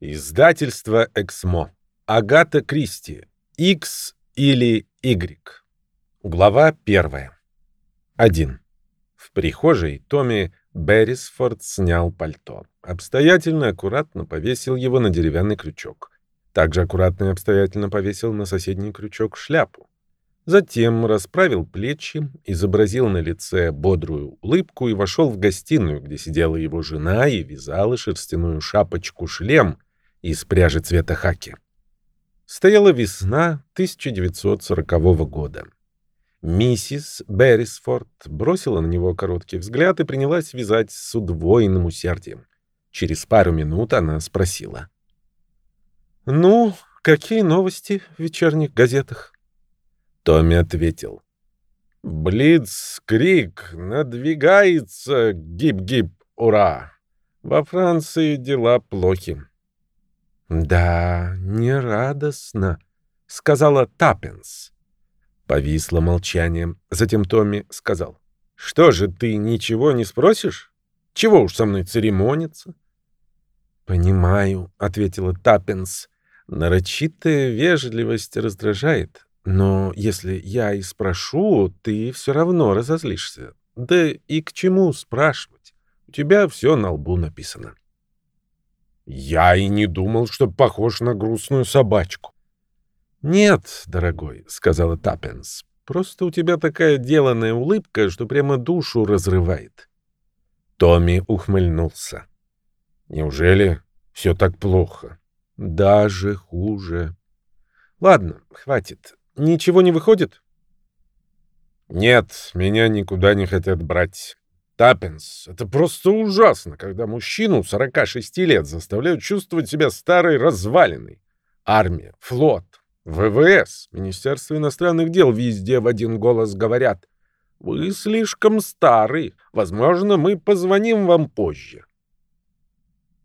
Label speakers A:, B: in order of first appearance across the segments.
A: Издательство «Эксмо». Агата Кристи. X или Y. Глава первая. 1. В прихожей Томми Беррисфорд снял пальто. Обстоятельно аккуратно повесил его на деревянный крючок. Также аккуратно и обстоятельно повесил на соседний крючок шляпу. Затем расправил плечи, изобразил на лице бодрую улыбку и вошел в гостиную, где сидела его жена и вязала шерстяную шапочку-шлем из пряжи цвета хаки. Стояла весна 1940 года. Миссис Беррисфорд бросила на него короткий взгляд и принялась вязать с удвоенным усердием. Через пару минут она спросила. «Ну, какие новости в вечерних газетах?» Томми ответил. «Блиц-крик надвигается, гиб-гиб, ура! Во Франции дела плохи. «Да, нерадостно», — сказала Таппинс. Повисло молчание. Затем Томми сказал. «Что же, ты ничего не спросишь? Чего уж со мной церемониться?» «Понимаю», — ответила Таппинс. «Нарочитая вежливость раздражает. Но если я и спрошу, ты все равно разозлишься. Да и к чему спрашивать? У тебя все на лбу написано». Я и не думал, что похож на грустную собачку. «Нет, дорогой», — сказала Таппенс, — «просто у тебя такая деланная улыбка, что прямо душу разрывает». Томми ухмыльнулся. «Неужели все так плохо?» «Даже хуже». «Ладно, хватит. Ничего не выходит?» «Нет, меня никуда не хотят брать. Таппинс, это просто ужасно, когда мужчину 46 лет заставляют чувствовать себя старой развалиной. Армия, флот, ВВС, Министерство иностранных дел везде в один голос говорят «Вы слишком старый, возможно, мы позвоним вам позже».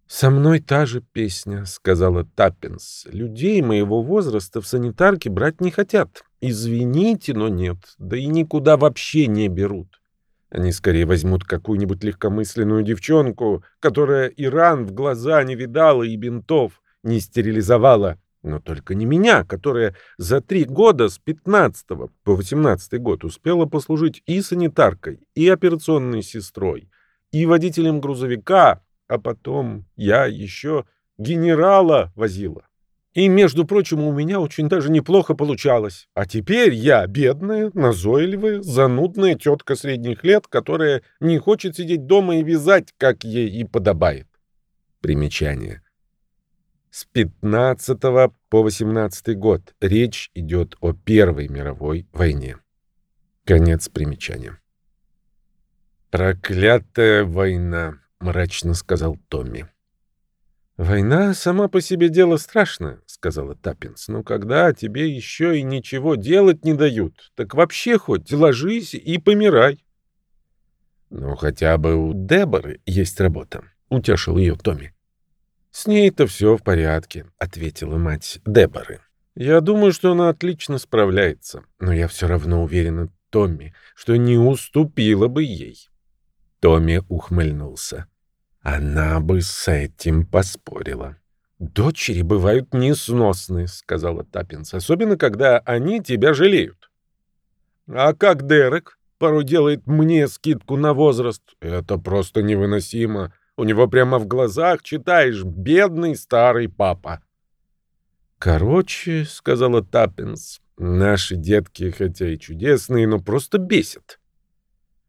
A: «Со мной та же песня», — сказала Таппинс. «Людей моего возраста в санитарке брать не хотят. Извините, но нет, да и никуда вообще не берут». Они скорее возьмут какую-нибудь легкомысленную девчонку, которая Иран в глаза не видала и бинтов не стерилизовала. Но только не меня, которая за три года с 15 по 18 год успела послужить и санитаркой, и операционной сестрой, и водителем грузовика, а потом я еще генерала возила. И, между прочим, у меня очень даже неплохо получалось. А теперь я бедная, назойливая, занудная тетка средних лет, которая не хочет сидеть дома и вязать, как ей и подобает. Примечание. С 15 по 18 год речь идет о Первой мировой войне. Конец примечания. «Проклятая война», — мрачно сказал Томми. «Война сама по себе дело страшное», — сказала Таппинс. «Но когда тебе еще и ничего делать не дают, так вообще хоть ложись и помирай». «Ну, хотя бы у Деборы есть работа», — утешил ее Томми. «С ней-то все в порядке», — ответила мать Деборы. «Я думаю, что она отлично справляется, но я все равно уверена, Томми, что не уступила бы ей». Томми ухмыльнулся. Она бы с этим поспорила. «Дочери бывают несносны», — сказала Таппинс, «особенно когда они тебя жалеют». «А как Дерек порой делает мне скидку на возраст? Это просто невыносимо. У него прямо в глазах читаешь «бедный старый папа». «Короче», — сказала Таппинс, — «наши детки, хотя и чудесные, но просто бесят».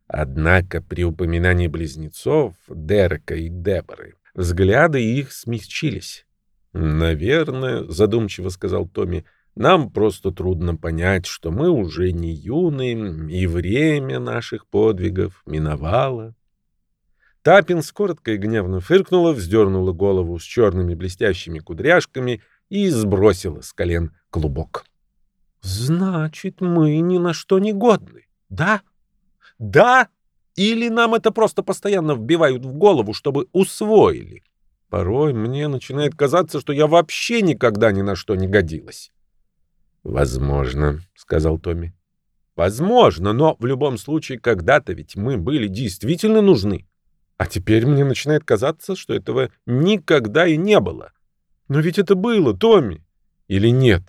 A: Однако при упоминании близнецов, Дерека и Деборы, взгляды их смягчились. «Наверное», — задумчиво сказал Томми, — «нам просто трудно понять, что мы уже не юные, и время наших подвигов миновало». Таппинс коротко и гневно фыркнула, вздернула голову с черными блестящими кудряшками и сбросила с колен клубок. «Значит, мы ни на что не годны, да?» Да? Или нам это просто постоянно вбивают в голову, чтобы усвоили? Порой мне начинает казаться, что я вообще никогда ни на что не годилась. «Возможно», — сказал Томми. «Возможно, но в любом случае когда-то ведь мы были действительно нужны. А теперь мне начинает казаться, что этого никогда и не было. Но ведь это было, Томми. Или нет?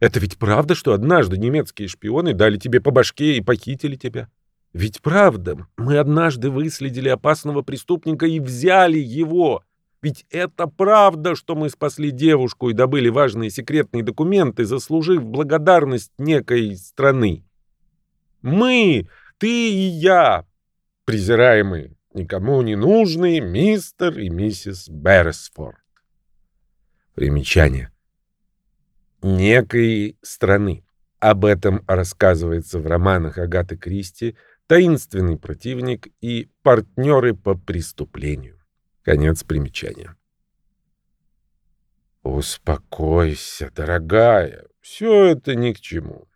A: Это ведь правда, что однажды немецкие шпионы дали тебе по башке и похитили тебя? Ведь правда, мы однажды выследили опасного преступника и взяли его. Ведь это правда, что мы спасли девушку и добыли важные секретные документы, заслужив благодарность некой страны. Мы, ты и я, презираемые, никому не нужные мистер и миссис Берресфорд. Примечание. Некой страны. Об этом рассказывается в романах Агаты Кристи «Таинственный противник» и «Партнеры по преступлению». Конец примечания. «Успокойся, дорогая, все это ни к чему».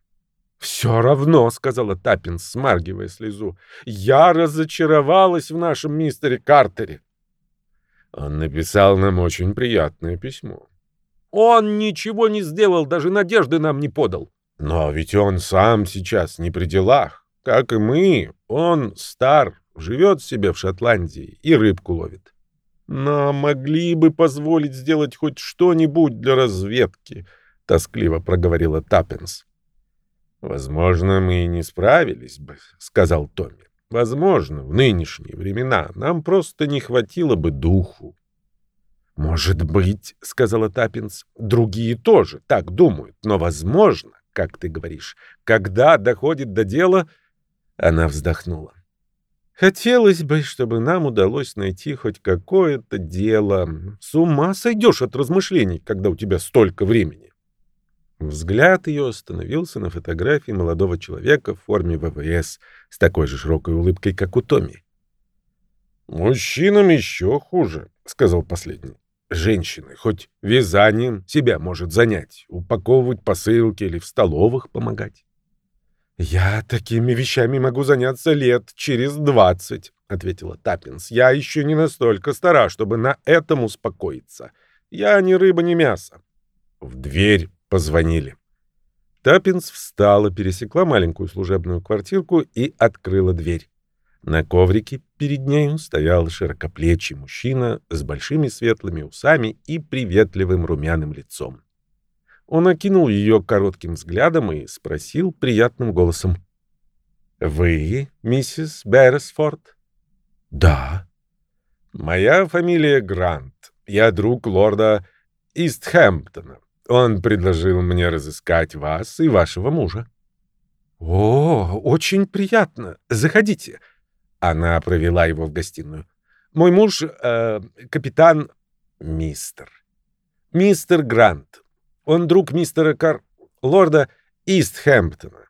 A: «Все равно», — сказала Таппинс, смаргивая слезу, — «я разочаровалась в нашем мистере Картере». Он написал нам очень приятное письмо. «Он ничего не сделал, даже надежды нам не подал». «Но ведь он сам сейчас не при делах. Как и мы, он стар, живет себе в Шотландии и рыбку ловит. Но могли бы позволить сделать хоть что-нибудь для разведки», — тоскливо проговорила Таппинс. «Возможно, мы и не справились бы», — сказал Томми. «Возможно, в нынешние времена нам просто не хватило бы духу». «Может быть», — сказала Таппинс, — «другие тоже так думают, но возможно, как ты говоришь, когда доходит до дела...» Она вздохнула. «Хотелось бы, чтобы нам удалось найти хоть какое-то дело. С ума сойдешь от размышлений, когда у тебя столько времени». Взгляд ее остановился на фотографии молодого человека в форме ВВС с такой же широкой улыбкой, как у Томи. «Мужчинам еще хуже», — сказал последний. «Женщины хоть вязанием себя может занять, упаковывать посылки или в столовых помогать». «Я такими вещами могу заняться лет через двадцать», — ответила Таппинс. «Я еще не настолько стара, чтобы на этом успокоиться. Я ни рыба, ни мясо». В дверь Позвонили. Таппинс встала, пересекла маленькую служебную квартирку и открыла дверь. На коврике перед нею стоял широкоплечий мужчина с большими светлыми усами и приветливым румяным лицом. Он окинул ее коротким взглядом и спросил приятным голосом. «Вы миссис Берресфорд?» «Да». «Моя фамилия Грант. Я друг лорда Истхэмптона. Он предложил мне разыскать вас и вашего мужа. О, очень приятно. Заходите. Она провела его в гостиную. Мой муж э, капитан мистер. Мистер Грант. Он друг мистера Кар лорда Истхэмптона.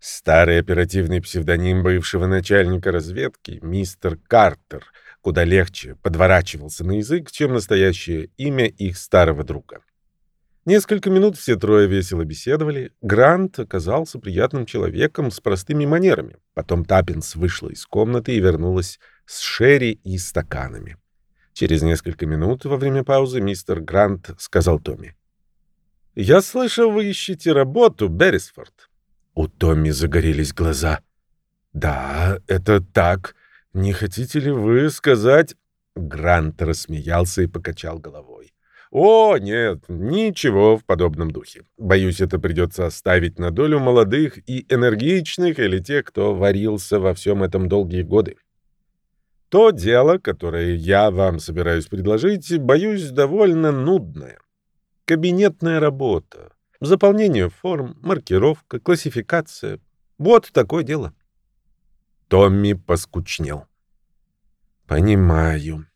A: Старый оперативный псевдоним бывшего начальника разведки, мистер Картер, куда легче подворачивался на язык, чем настоящее имя их старого друга. Несколько минут все трое весело беседовали. Грант оказался приятным человеком с простыми манерами. Потом Таппинс вышла из комнаты и вернулась с Шерри и стаканами. Через несколько минут во время паузы мистер Грант сказал Томми. «Я слышал, вы ищете работу, Беррисфорд». У Томми загорелись глаза. «Да, это так. Не хотите ли вы сказать...» Грант рассмеялся и покачал головой. О, нет, ничего в подобном духе. Боюсь, это придется оставить на долю молодых и энергичных или тех, кто варился во всем этом долгие годы. То дело, которое я вам собираюсь предложить, боюсь, довольно нудное. Кабинетная работа, заполнение форм, маркировка, классификация. Вот такое дело. Томми поскучнел. «Понимаю.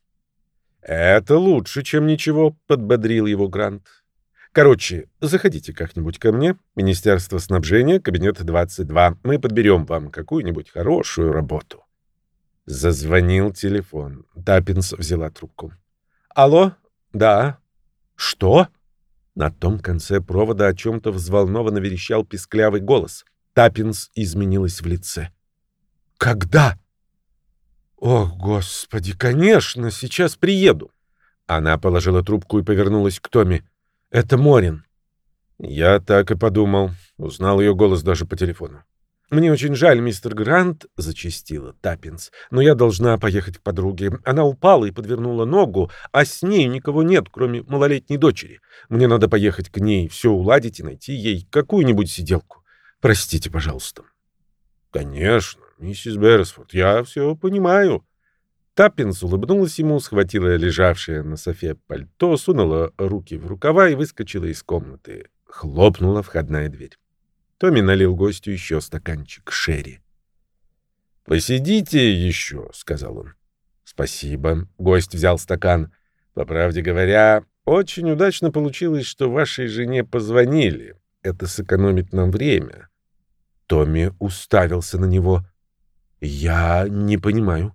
A: «Это лучше, чем ничего», — подбодрил его Грант. «Короче, заходите как-нибудь ко мне, Министерство снабжения, кабинет 22. Мы подберем вам какую-нибудь хорошую работу». Зазвонил телефон. Таппинс взяла трубку. «Алло? Да. Что?» На том конце провода о чем-то взволнованно верещал писклявый голос. Таппинс изменилась в лице. «Когда?» «О, Господи, конечно, сейчас приеду!» Она положила трубку и повернулась к Томе. «Это Морин». Я так и подумал. Узнал ее голос даже по телефону. «Мне очень жаль, мистер Грант», — зачастила Таппинс, «но я должна поехать к подруге. Она упала и подвернула ногу, а с ней никого нет, кроме малолетней дочери. Мне надо поехать к ней, все уладить и найти ей какую-нибудь сиделку. Простите, пожалуйста». «Конечно, миссис Берресфорд, я все понимаю». Таппинс улыбнулась ему, схватила лежавшее на софе пальто, сунула руки в рукава и выскочила из комнаты. Хлопнула входная дверь. Томми налил гостю еще стаканчик шерри. «Посидите еще», — сказал он. «Спасибо». Гость взял стакан. «По правде говоря, очень удачно получилось, что вашей жене позвонили. Это сэкономит нам время». Томми уставился на него. «Я не понимаю».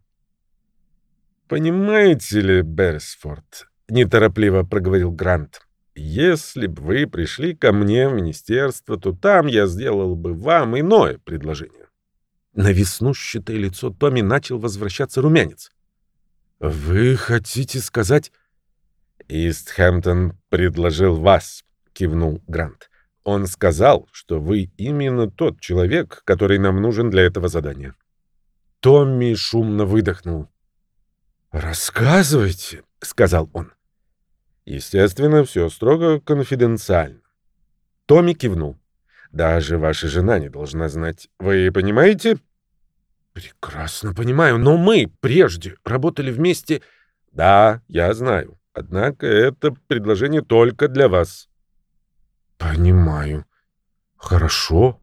A: «Понимаете ли, Берсфорд?» — неторопливо проговорил Грант. Если бы вы пришли ко мне в министерство, то там я сделал бы вам иное предложение. На веснушчатое лицо Томми начал возвращаться румянец. «Вы хотите сказать...» «Истхэмптон предложил вас», — кивнул Грант. «Он сказал, что вы именно тот человек, который нам нужен для этого задания». Томми шумно выдохнул. «Рассказывайте», — сказал он. Естественно, все строго конфиденциально. Томми кивнул. Даже ваша жена не должна знать. Вы понимаете? Прекрасно понимаю, но мы прежде работали вместе. Да, я знаю. Однако это предложение только для вас. Понимаю. Хорошо.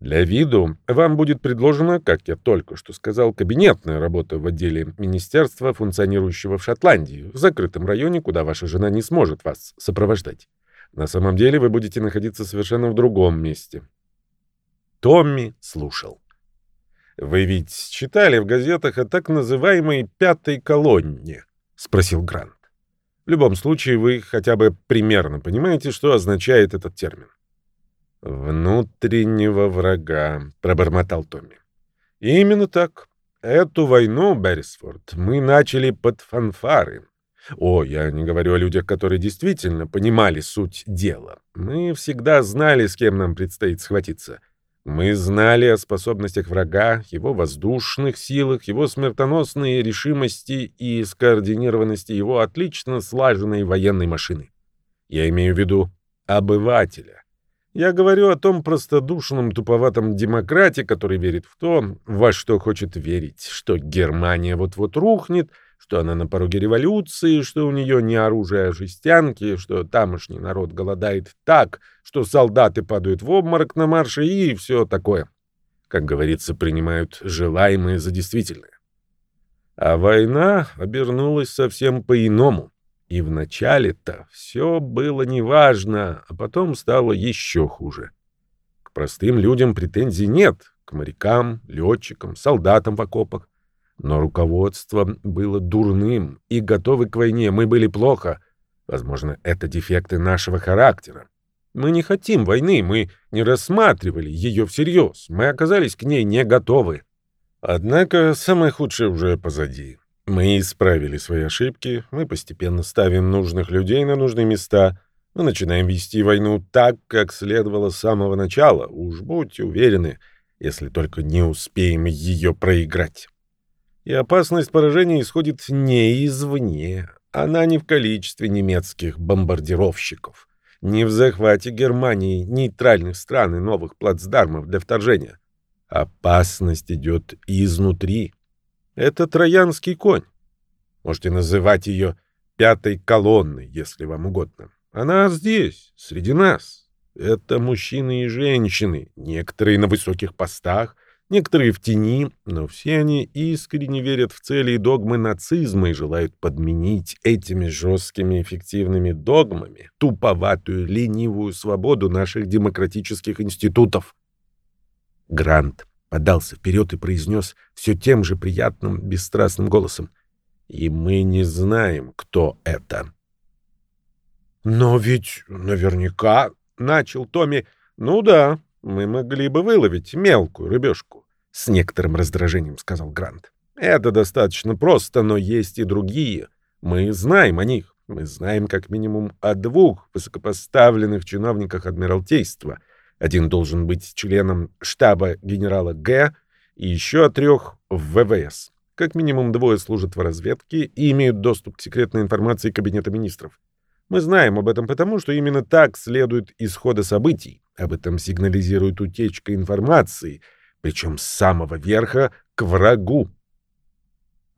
A: Для виду вам будет предложена, как я только что сказал, кабинетная работа в отделе министерства, функционирующего в Шотландии, в закрытом районе, куда ваша жена не сможет вас сопровождать. На самом деле вы будете находиться совершенно в другом месте. Томми слушал. «Вы ведь читали в газетах о так называемой «пятой колонне»?» — спросил Грант. «В любом случае, вы хотя бы примерно понимаете, что означает этот термин. «Внутреннего врага», — пробормотал Томми. «Именно так. Эту войну, Беррисфорд, мы начали под фанфары. О, я не говорю о людях, которые действительно понимали суть дела. Мы всегда знали, с кем нам предстоит схватиться. Мы знали о способностях врага, его воздушных силах, его смертоносной решимости и скоординированности его отлично слаженной военной машины. Я имею в виду обывателя. Я говорю о том простодушном, туповатом демократе, который верит в то, во что хочет верить, что Германия вот-вот рухнет, что она на пороге революции, что у нее не оружие, а жестянки, что тамошний народ голодает так, что солдаты падают в обморок на марше и все такое. Как говорится, принимают желаемое за действительное. А война обернулась совсем по-иному. И вначале-то все было неважно, а потом стало еще хуже. К простым людям претензий нет, к морякам, летчикам, солдатам в окопах. Но руководство было дурным, и готовы к войне мы были плохо. Возможно, это дефекты нашего характера. Мы не хотим войны, мы не рассматривали ее всерьез, мы оказались к ней не готовы. Однако самое худшее уже позади. Мы исправили свои ошибки, мы постепенно ставим нужных людей на нужные места, мы начинаем вести войну так, как следовало с самого начала, уж будьте уверены, если только не успеем ее проиграть. И опасность поражения исходит не извне, она не в количестве немецких бомбардировщиков, не в захвате Германии, нейтральных стран и новых плацдармов для вторжения. Опасность идет изнутри. Это троянский конь. Можете называть ее пятой колонной, если вам угодно. Она здесь, среди нас. Это мужчины и женщины, некоторые на высоких постах, некоторые в тени, но все они искренне верят в цели и догмы нацизма и желают подменить этими жесткими эффективными догмами туповатую ленивую свободу наших демократических институтов. Грант подался вперед и произнес все тем же приятным, бесстрастным голосом. «И мы не знаем, кто это». «Но ведь наверняка...» — начал Томми. «Ну да, мы могли бы выловить мелкую рыбешку», — с некоторым раздражением сказал Грант. «Это достаточно просто, но есть и другие. Мы знаем о них. Мы знаем как минимум о двух высокопоставленных чиновниках Адмиралтейства — Один должен быть членом штаба генерала Г. и еще трех в ВВС. Как минимум двое служат в разведке и имеют доступ к секретной информации Кабинета министров. Мы знаем об этом потому, что именно так следует исхода событий. Об этом сигнализирует утечка информации, причем с самого верха к врагу.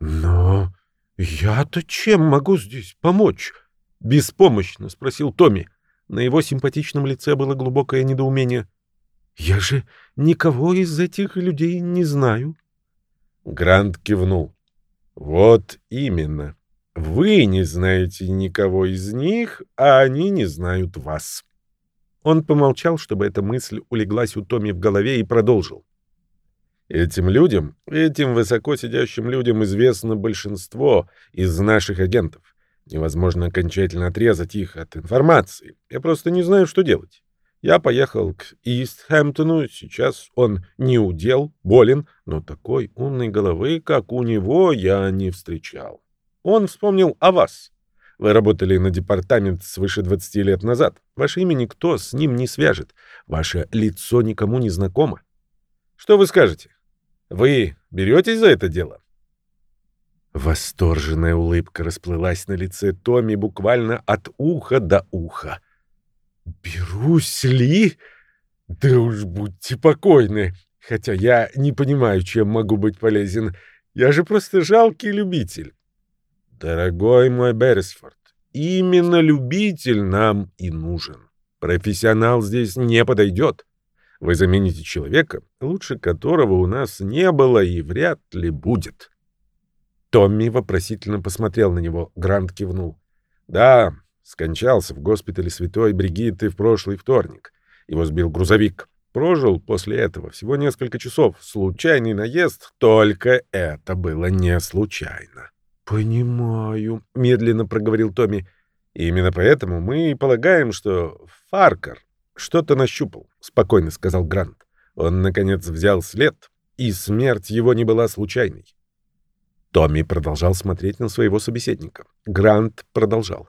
B: «Но я-то чем могу здесь помочь?» — беспомощно спросил Томми. На его симпатичном лице было глубокое недоумение. «Я же никого из этих людей не знаю».
A: Грант кивнул. «Вот именно. Вы не знаете никого из них, а они не знают вас». Он помолчал, чтобы эта мысль улеглась у Томми в голове, и продолжил. Этим людям, этим высоко сидящим людям известно большинство из наших агентов. Невозможно окончательно отрезать их от информации. Я просто не знаю, что делать. Я поехал к Истхэмптону, сейчас он не удел, болен, но такой умной головы, как у него, я не встречал. Он вспомнил о вас. Вы работали на департамент свыше 20 лет назад. Ваше имя никто с ним не свяжет. Ваше лицо никому не знакомо. Что вы скажете? Вы беретесь за это дело?
B: Восторженная улыбка расплылась на лице Томми буквально от уха до уха. «Берусь ли? Да уж будьте покойны. Хотя я не понимаю, чем могу быть полезен. Я же просто жалкий любитель».
A: «Дорогой мой Беррисфорд, именно любитель нам и нужен. Профессионал здесь не подойдет. Вы замените человека, лучше которого у нас не было и вряд ли будет».
B: Томми вопросительно посмотрел на него. Грант кивнул.
A: «Да, скончался в госпитале Святой Бригитты в прошлый вторник. Его сбил грузовик. Прожил после этого всего несколько часов. Случайный наезд, только это было не случайно».
B: «Понимаю», — медленно проговорил Томми.
A: «Именно поэтому мы полагаем, что Фаркер что-то нащупал», — спокойно сказал Грант. Он, наконец, взял след, и смерть его не была случайной. Томми продолжал смотреть на своего собеседника. Грант продолжал.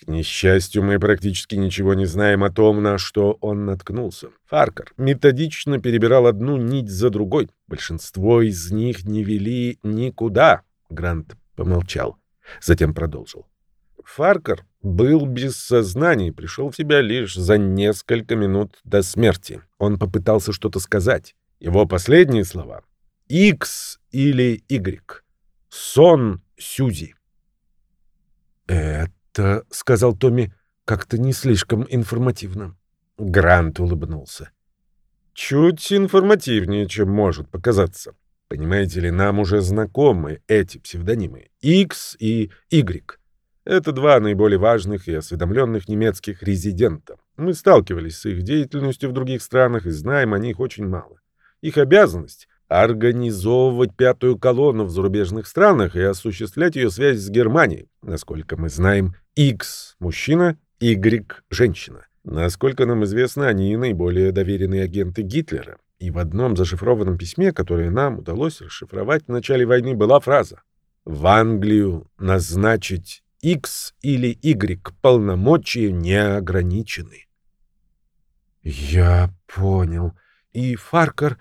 A: К несчастью, мы практически ничего не знаем о том, на что он наткнулся. Фаркер методично перебирал одну нить за другой. Большинство из них не вели никуда. Грант помолчал. Затем продолжил. Фаркер был без сознания и пришел в себя лишь за несколько минут до смерти. Он попытался что-то сказать. Его последние слова — «X» или «Y». Сон Сюзи.
B: «Это, — сказал Томми, — как-то не слишком информативно».
A: Грант улыбнулся. «Чуть информативнее, чем может показаться. Понимаете ли, нам уже знакомы эти псевдонимы — X и Y. Это два наиболее важных и осведомленных немецких резидента. Мы сталкивались с их деятельностью в других странах и знаем о них очень мало. Их обязанность организовывать пятую колонну в зарубежных странах и осуществлять ее связь с Германией. Насколько мы знаем, X – мужчина, Y – женщина. Насколько нам известно, они наиболее доверенные агенты Гитлера. И в одном зашифрованном письме, которое нам удалось расшифровать в начале войны, была фраза «В Англию назначить X или Y полномочия не ограничены».
B: «Я понял. И Фаркер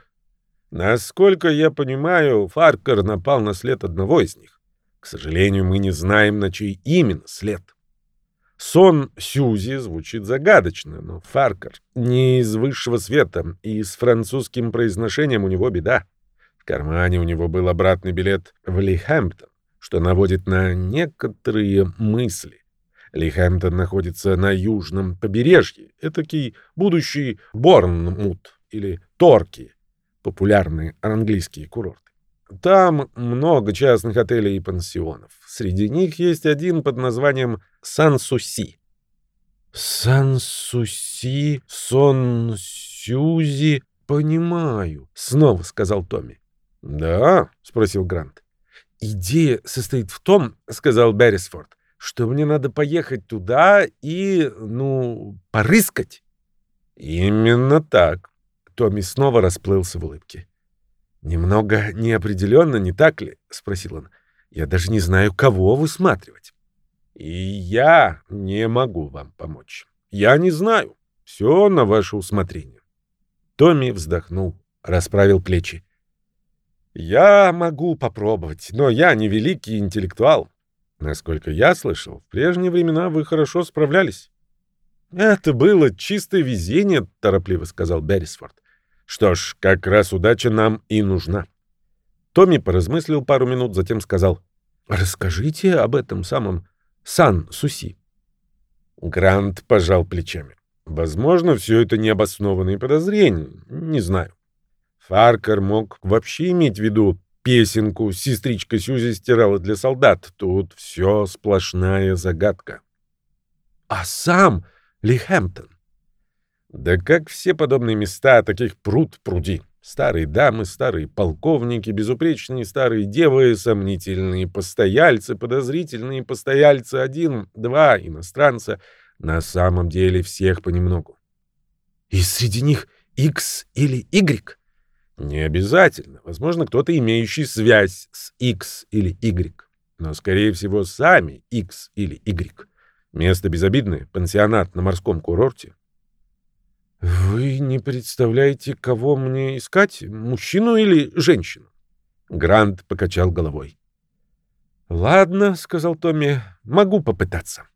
A: Насколько я понимаю, Фаркер напал на след одного из них. К сожалению, мы не знаем, на чей именно след. Сон Сьюзи звучит загадочно, но Фаркер не из высшего света, и с французским произношением у него беда. В кармане у него был обратный билет в Лихэмптон, что наводит на некоторые мысли. Лихэмптон находится на южном побережье, этакий будущий Борнмут или Торки, популярные английские курорты. Там много частных отелей и пансионов. Среди них есть один под названием Сан-Суси.
B: «Сан-Суси, Сон-Сюзи, понимаю», — снова сказал Томми.
A: «Да?» — спросил Грант.
B: «Идея состоит в том, — сказал Беррисфорд, — что мне надо поехать туда и, ну, порыскать».
A: «Именно так.
B: Томми снова расплылся в улыбке. «Немного неопределенно, не так ли?» — спросил он. «Я даже не знаю, кого высматривать».
A: «И я не могу вам помочь. Я не знаю. Все на ваше усмотрение. Томми вздохнул, расправил плечи. Я могу попробовать, но я не великий интеллектуал. Насколько я слышал, в прежние времена вы хорошо справлялись. Это было чистое везение, торопливо сказал Беррисфорд. Что ж, как раз удача нам и нужна. Томми поразмыслил пару минут, затем сказал: "Расскажите об этом самом Сан Суси". Грант пожал плечами. Возможно, все это необоснованные подозрения, не знаю. Фаркер мог вообще иметь в виду песенку «Сестричка Сьюзи стирала для солдат». Тут все сплошная загадка. А сам Ли Хэмптон? Да как все подобные места, таких пруд пруди. Старые дамы, старые полковники, безупречные старые девы, сомнительные постояльцы, подозрительные постояльцы, один, два иностранца. На самом деле всех понемногу. И среди них X или Y? Не обязательно. Возможно, кто-то, имеющий связь с X или Y. Но, скорее всего, сами X или Y. Место безобидное, пансионат на морском курорте. «Вы не представляете, кого мне искать, мужчину или женщину?» Грант покачал головой. «Ладно», — сказал Томми, — «могу попытаться».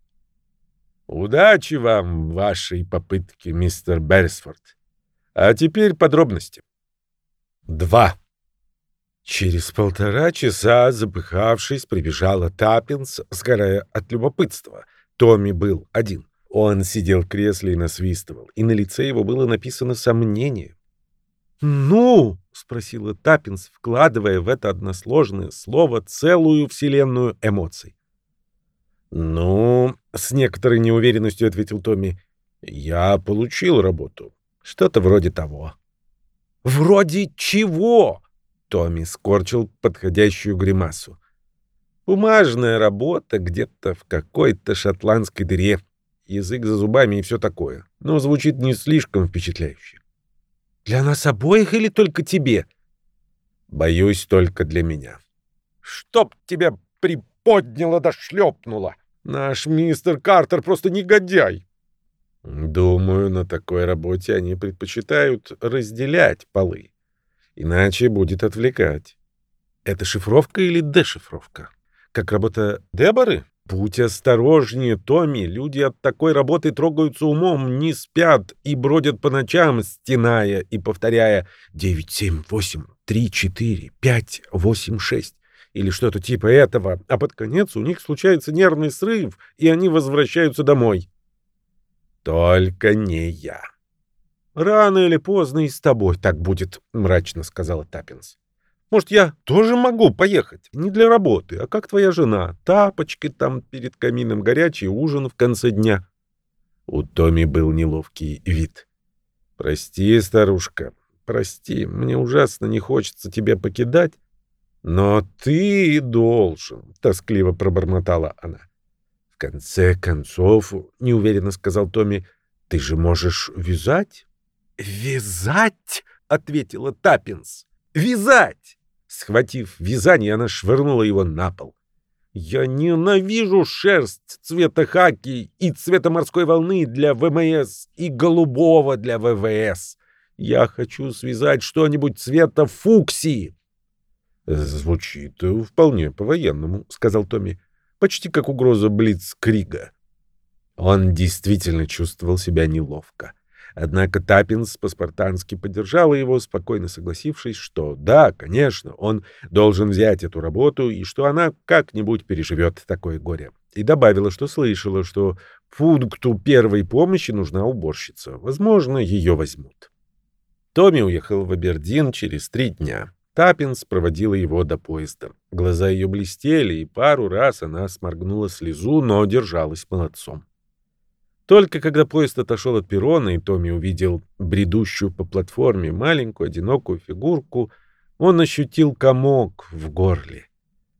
A: «Удачи вам в вашей попытке, мистер Беррисфорд. А теперь подробности». Два. Через полтора часа, запыхавшись, прибежала Таппинс, сгорая от любопытства. Томми был один. Он сидел в кресле и насвистывал, и на лице его было написано сомнение. «Ну?» — спросила Таппинс, вкладывая в это односложное слово целую вселенную эмоций. «Ну?» — с некоторой неуверенностью ответил Томми. «Я получил работу. Что-то вроде того». «Вроде чего?» Томми скорчил подходящую гримасу. «Бумажная работа где-то в какой-то шотландской дыре. Язык за зубами и все такое. Но звучит не слишком впечатляюще». «Для нас обоих или только тебе?» «Боюсь, только для меня». «Чтоб тебя приподняло да шлепнуло! Наш мистер Картер просто негодяй!» Думаю, на такой работе они предпочитают разделять полы. Иначе будет отвлекать. Это шифровка или дешифровка? Как работа Деборы? Будь осторожнее, Томми. Люди от такой работы трогаются умом, не спят и бродят по ночам, стеная и повторяя «девять, семь, восемь, три, четыре, пять, восемь, шесть» или что-то типа этого, а под конец у них случается нервный срыв, и они возвращаются домой. Только не я. Рано или поздно и с тобой так будет, мрачно сказала Таппинс. Может, я тоже могу поехать? Не для работы, а как твоя жена. Тапочки там перед камином, горячий ужин в конце дня. У Томи был неловкий вид. Прости, старушка, прости, мне ужасно не хочется тебя покидать. Но ты должен, тоскливо пробормотала она. В конце концов, неуверенно сказал Томми, ты же можешь вязать? Вязать? ответила Таппинс. Вязать! Схватив вязание, она швырнула его на пол. Я ненавижу шерсть цвета хаки и цвета морской волны для ВМС и голубого для ВВС. Я хочу связать что-нибудь цвета фуксии. Звучит вполне по-военному, сказал Томми почти как угроза Блицкрига. Он действительно чувствовал себя неловко. Однако Таппинс по-спартански поддержала его, спокойно согласившись, что да, конечно, он должен взять эту работу и что она как-нибудь переживет такое горе. И добавила, что слышала, что пункту первой помощи нужна уборщица. Возможно, ее возьмут. Томми уехал в Абердин через три дня. Таппинс проводила его до поезда. Глаза ее блестели, и пару раз она сморгнула слезу, но держалась молодцом. Только когда поезд отошел от перрона, и Томми увидел бредущую по платформе маленькую одинокую фигурку, он ощутил комок в горле.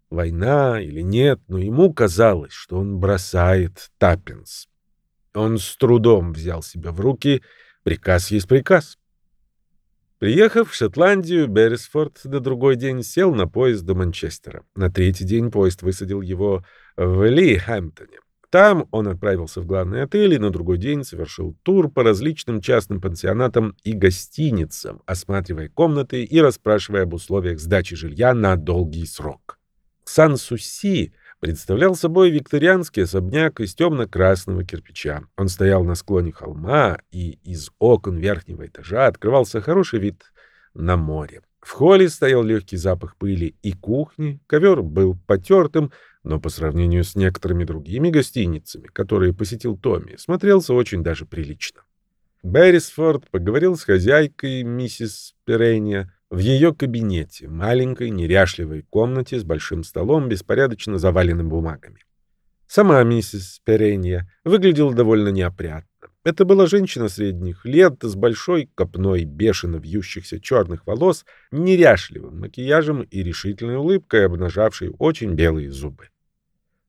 A: Война или нет, но ему казалось, что он бросает Таппинс. Он с трудом взял себя в руки. Приказ есть приказ. Приехав в Шотландию, Беррисфорд на другой день сел на поезд до Манчестера. На третий день поезд высадил его в Ли-Хэмптоне. Там он отправился в главный отель и на другой день совершил тур по различным частным пансионатам и гостиницам, осматривая комнаты и расспрашивая об условиях сдачи жилья на долгий срок. Сан-Суси представлял собой викторианский особняк из темно-красного кирпича. Он стоял на склоне холма, и из окон верхнего этажа открывался хороший вид на море. В холле стоял легкий запах пыли и кухни, ковер был потертым, но по сравнению с некоторыми другими гостиницами, которые посетил Томми, смотрелся очень даже прилично. Беррисфорд поговорил с хозяйкой миссис Перейния в ее кабинете, маленькой неряшливой комнате с большим столом, беспорядочно заваленным бумагами. Сама миссис Перейния выглядела довольно неопрятно. Это была женщина средних лет с большой копной бешено вьющихся черных волос, неряшливым макияжем и решительной улыбкой, обнажавшей очень белые зубы.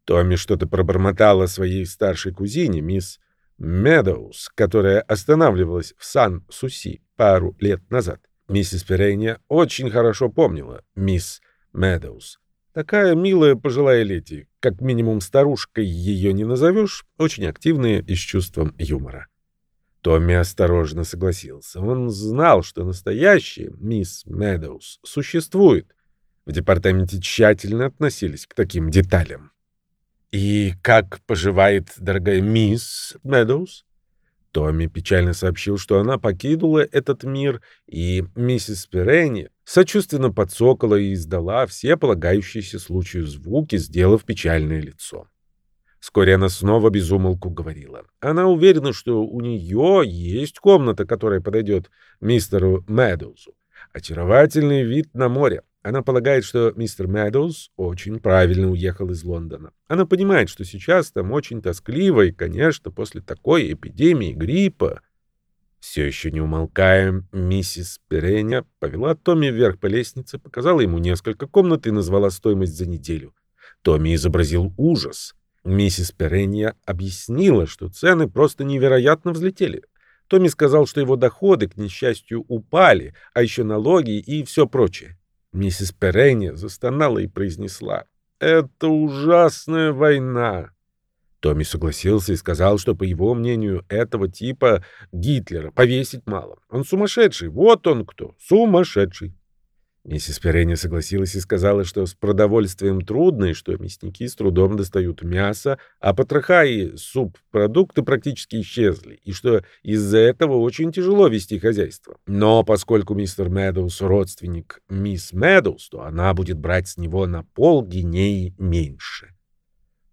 A: Томми что-то пробормотала своей старшей кузине, мисс Медоуз, которая останавливалась в Сан-Суси пару лет назад. Миссис Перейня очень хорошо помнила мисс Медоуз. Такая милая пожилая леди, как минимум старушкой ее не назовешь, очень активная и с чувством юмора. Томми осторожно согласился. Он знал, что настоящая мисс Медоуз существует. В департаменте тщательно относились к таким деталям. «И как поживает дорогая мисс Медоуз?» Томми печально сообщил, что она покинула этот мир, и миссис Перенни сочувственно подсокола и издала все полагающиеся случаю звуки, сделав печальное лицо. Вскоре она снова безумолку говорила. Она уверена, что у нее есть комната, которая подойдет мистеру Мэдоузу. Очаровательный вид на море. Она полагает, что мистер Мэдоуз очень правильно уехал из Лондона. Она понимает, что сейчас там очень тоскливо, и, конечно, после такой эпидемии гриппа... Все еще не умолкая, миссис Переня повела Томми вверх по лестнице, показала ему несколько комнат и назвала стоимость за неделю. Томми изобразил ужас. Миссис Перенья объяснила, что цены просто невероятно взлетели. Томми сказал, что его доходы, к несчастью, упали, а еще налоги и все прочее. Миссис Перенни застонала и произнесла «Это ужасная война». Томми согласился и сказал, что, по его мнению, этого типа Гитлера повесить мало. Он сумасшедший, вот он кто, сумасшедший. Миссис Перенни согласилась и сказала, что с продовольствием трудно, и что мясники с трудом достают мясо, а потроха и субпродукты практически исчезли, и что из-за этого очень тяжело вести хозяйство. Но поскольку мистер Медоуз родственник мисс Медоуз, то она будет брать с него на пол гинеи меньше.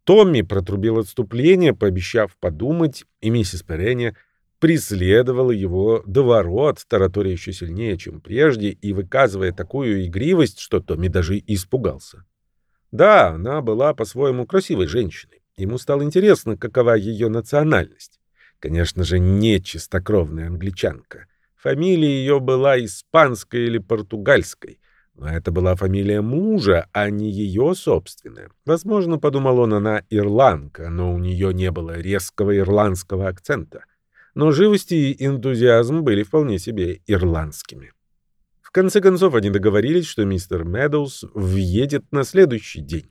A: Томми протрубил отступление, пообещав подумать, и миссис Перенни преследовала его до ворот, тараторя еще сильнее, чем прежде, и выказывая такую игривость, что Томми даже испугался. Да, она была по-своему красивой женщиной. Ему стало интересно, какова ее национальность. Конечно же, не чистокровная англичанка. Фамилия ее была испанской или португальской. Но это была фамилия мужа, а не ее собственная. Возможно, подумал он, она ирландка, но у нее не было резкого ирландского акцента но живость и энтузиазм были вполне себе ирландскими. В конце концов, они договорились, что мистер Медоуз въедет на следующий день.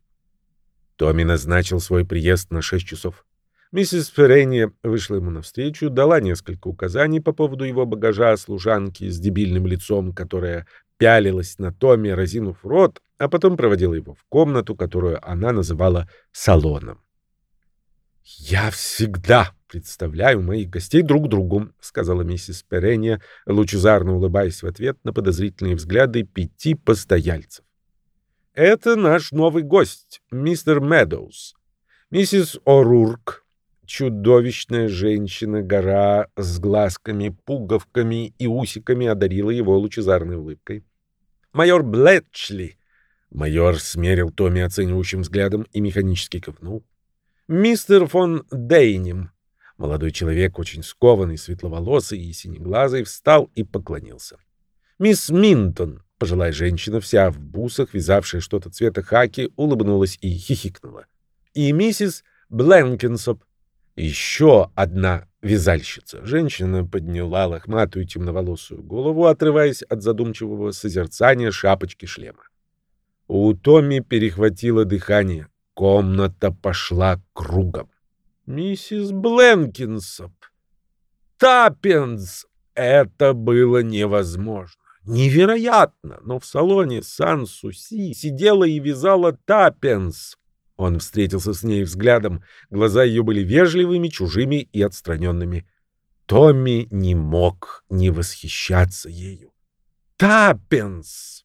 A: Томми назначил свой приезд на 6 часов. Миссис Феррейни вышла ему навстречу, дала несколько указаний по поводу его багажа служанки с дебильным лицом, которая пялилась на Томми, разинув рот, а потом проводила его в комнату, которую она называла салоном. «Я всегда представляю моих гостей друг другу», — сказала миссис Перенья, лучезарно улыбаясь в ответ на подозрительные взгляды пяти постояльцев. «Это наш новый гость, мистер Медоуз. Миссис О'Рурк, чудовищная женщина-гора с глазками, пуговками и усиками одарила его лучезарной улыбкой. Майор Блетчли». Майор смерил Томми оценивающим взглядом и механически кивнул. Мистер фон Дейнем. Молодой человек, очень скованный, светловолосый и синеглазый, встал и поклонился. Мисс Минтон, пожилая женщина, вся в бусах, вязавшая что-то цвета хаки, улыбнулась и хихикнула. И миссис Бленкинсоп, еще одна вязальщица. Женщина подняла лохматую темноволосую голову, отрываясь от задумчивого созерцания шапочки шлема. У Томми перехватило дыхание. Комната пошла кругом. Миссис Бленкинсоп. Таппинс! Это было невозможно. Невероятно! Но в салоне Сан-Суси сидела и вязала Таппинс. Он встретился с ней взглядом. Глаза ее были вежливыми, чужими и отстраненными. Томми не мог не восхищаться ею. Таппинс!